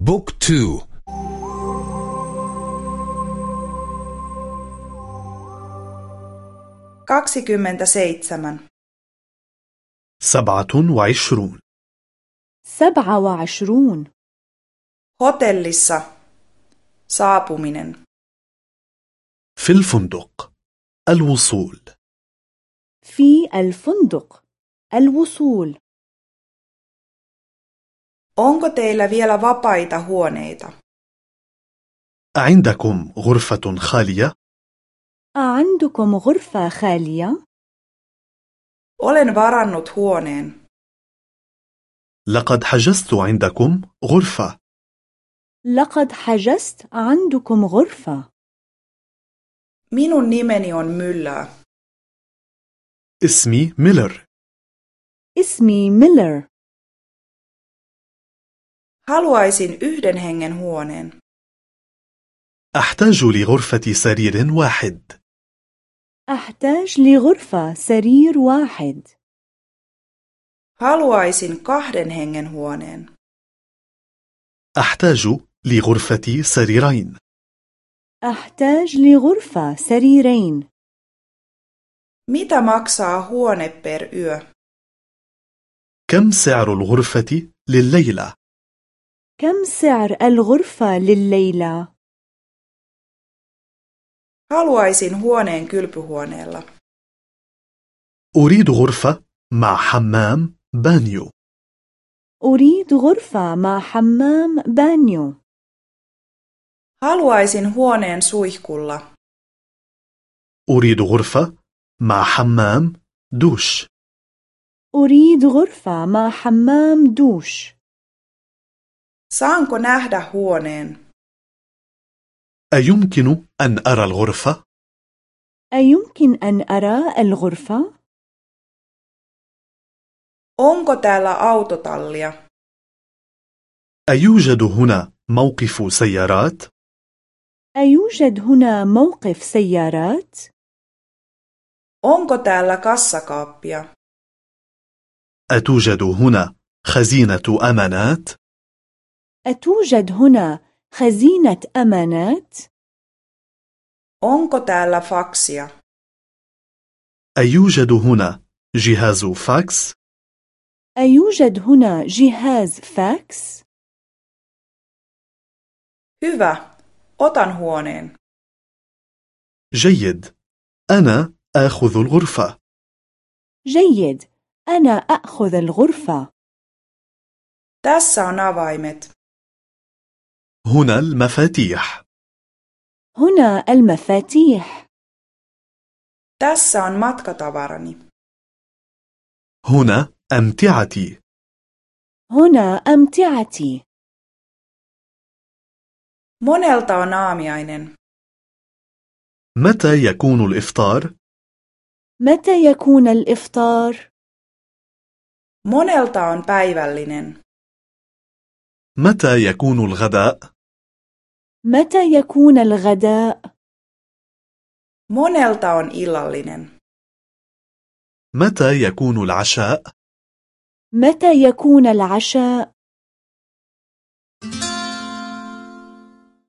بوك تو kaksikymmentä seitsemän سبعة وعشرون. سبعة وعشرون. Hotellissa saapuminen. في الفندق. الوصول. في الفندق. الوصول. Onko teillä vielä vapaita huoneita? أعندكم غرفة خالية؟ أعندكم غرفة خالية؟ Olen varannut huoneen. لقد حجزت عندكم غرفة لقد حجزت عندكم غرفة Minun nimeni on Myllää. اسمي ميلر اسمي ميلر Haluaisin yhden hengen huoneen. أحتاج لغرفة سرير واحد أحتاج لغرفة سرير واحد Haluaisin kahden hengen huoneen. أحتاج لغرفة سريرين أحتاج لغرفة سريرين Mitä maksaa huone per yö? كم سعر الغرفة لليلة؟ كم سعر الغرفة لليلة؟ Haluaisin huoneen kylpyhuoneella. أريد غرفة مع حمام بانيو أريد غرفة مع حمام بانيو Haluaisin huoneen suihkulla. أريد غرفة مع حمام دوش أريد غرفة مع حمام دوش Saanko nähdä huoneen? أيمكن أن أرى الغرفة؟ أيمكن أن أرى الغرفة؟ Onko täällä autotallia? أيوجد هنا موقف سيارات؟ أيوجد هنا موقف سيارات؟ Onko täällä kassakaappia? أتوجد هنا خزينة أمانات؟ أتوجد هنا خزينة أمانات؟ Onko täällä faksia? أيوجد هنا جهاز فاكس؟ أيوجد هنا جهاز فاكس؟ Hyvä. Otan huoneen. جيد أنا آخذ الغرفة جيد أنا أخذ الغرفة Tässä on avaimet. هنا المفاتيح هنا المفاتيح Tässä on matkatavarani. هنا أمتعتي هنا أمتعتي Monelta on aamiainen. متى يكون الإفطار؟ متى يكون الإفطار؟ Monelta on päivällinen. متى يكون الغداء؟ متى يكون الغداء؟ Monelta on illallinen. متى يكون العشاء؟ متى يكون العشاء؟